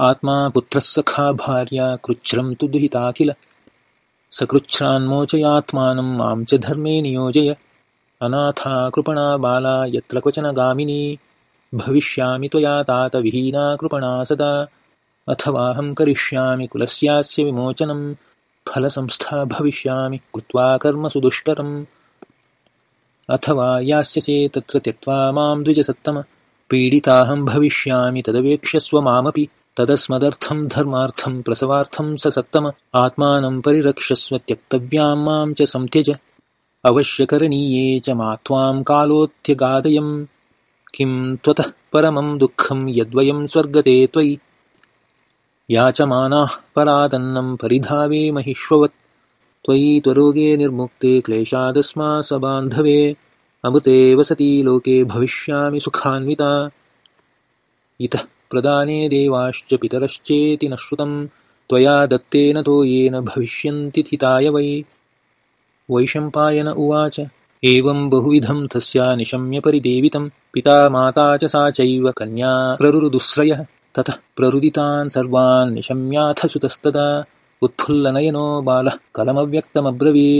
आत्मा पुत्रः सखा भार्या कृच्छ्रं तु दुहिता किल? सकृच्छ्रान्मोचयात्मानं मां च धर्मे नियोजय। अनाथा कृपणा बाला यत्र क्वचन गामिनी। भविष्यामि त्वया तातविहीना कृपणा सदा। अथवाहं करिष्यामि कुलस्यास्य विमोचनं। फलसंस्था भविष्यामि कृत्वा कर्मसु दुष्करम् अथवा यास्यसे तत्र त्यक्त्वा मां द्विजसत्तम। पीडिताहं भविष्यामि तदवेक्ष्यस्व मामपि तदस्मदर्थं धर्मार्थं प्रसवार्थं स सत्तम आत्मानं परिरक्षस्व त्यक्तव्यां मां च संत्यज। अवश्यकरणीये च मा त्वां कालोऽत्यगादयं। किं त्वतः परमं दुःखं यद्वयं स्वर्गते त्वयि। याचमानाः परादन्नं परिधावे महिष्ववत्। त्वयि त्वरोगे निर्मुक्ते क्लेशादस्मासबान्धवे अमृते वसति लोके भविष्यामि सुखान्विता। इतः प्रदाने देवाश्च पितरश्चेति न श्रुतं त्वया दत्तेन तोयेन भविष्यन्ति थिताय वै। वैशम्पायन उवाच एवं बहुविधं तस्या निशम्य परिदेवितं पिता माता च सा चैव कन्या प्ररुरुदुःश्रयः ततः प्ररुदितान् सर्वान् निशम्याथ सुतस्तदा। उत्फुल्लनयनो बालः कलमव्यक्तमब्रवीत्